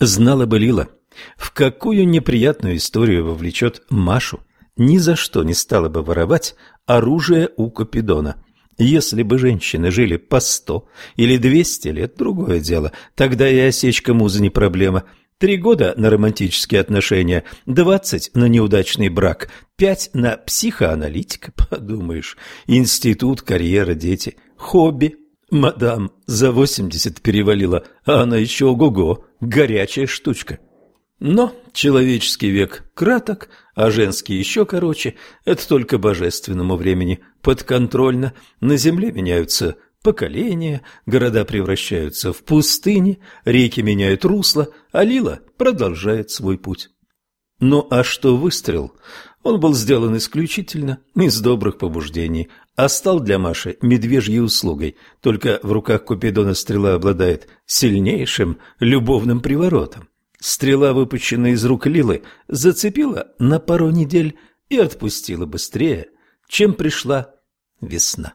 Знала бы Лила, в какую неприятную историю вовлечет Машу, ни за что не стала бы воровать оружие у Купидона. Если бы женщины жили по сто или двести лет, другое дело, тогда и осечка музы не проблема. Три года на романтические отношения, двадцать на неудачный брак, пять на психоаналитика, подумаешь, институт, карьера, дети, хобби. Мадам за восемьдесят перевалила, а она еще ого-го, горячая штучка. Но человеческий век краток, а женский еще короче. Это только божественному времени подконтрольно. На земле меняются поколения, города превращаются в пустыни, реки меняют русло, а Лила продолжает свой путь. Ну а что выстрел? Он был сделан исключительно из добрых побуждений, а стал для Маши медвежьей услугой. Только в руках Купидона стрела обладает сильнейшим любовным приворотом. Стрела, выпущенная из рук Лилы, зацепила на пару недель и отпустила быстрее, чем пришла весна.